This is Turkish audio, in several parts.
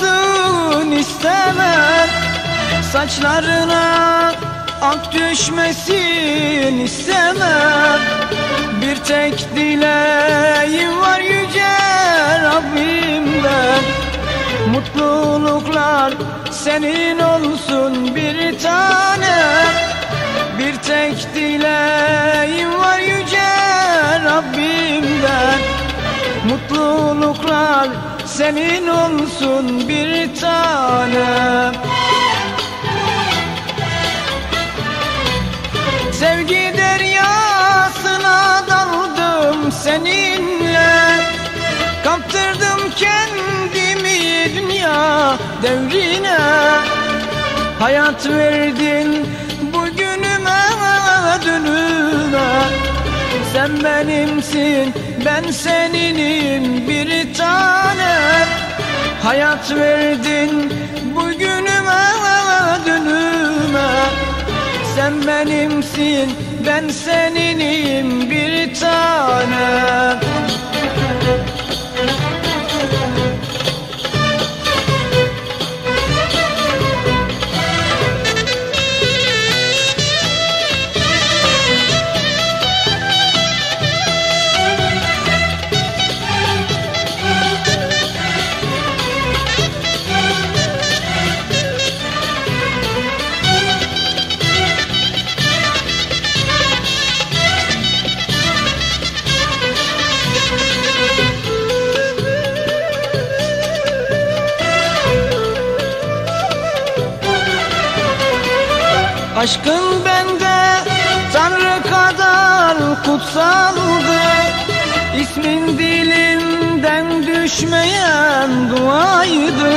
dolmasın istemem. Saçlarına ak düşmesin istemem. Bir tek dileğim var yüce Rabbimden Mutluluklar senin olsun bir tane. Bir tek dileğim var yüce Rabbimden Mutluluklar senin olsun bir tane Sevgi deryasına daldım seninle. Kaptırdım kendimi dünya devrine. Hayat verdin bugünüme dünüme Sen benimsin ben seninim bir tane. Hayat verdin bugünüme dünüme Sen benimsin ben seninim Aşkın bende Tanrı kadar kutsaldı İsmin dilimden düşmeyen duaydı.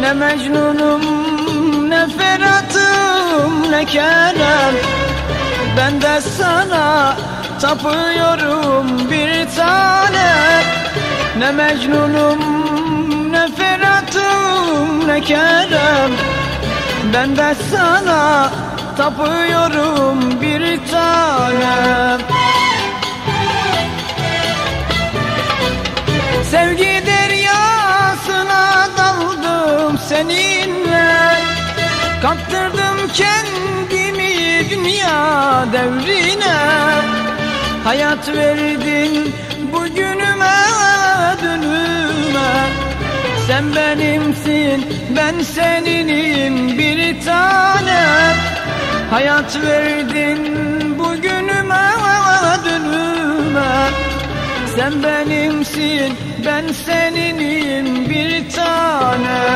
Ne Mecnun'um ne Ferhat'ım ne Kerem. Ben de sana tapıyorum bir tane. Ne Mecnun'um ne Ferhat'ım ne Kerem ben de sana tapıyorum bir tane. Sevgi deryasına daldım seninle. Kaptırdım kendimi dünya devrine. Hayat verdin Sen benimsin ben seninim bir tane. Hayat verdin bugünüme dünüme. Sen benimsin ben seninim bir tane